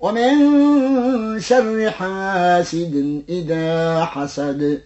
ومن شر حاسد إذا حسد.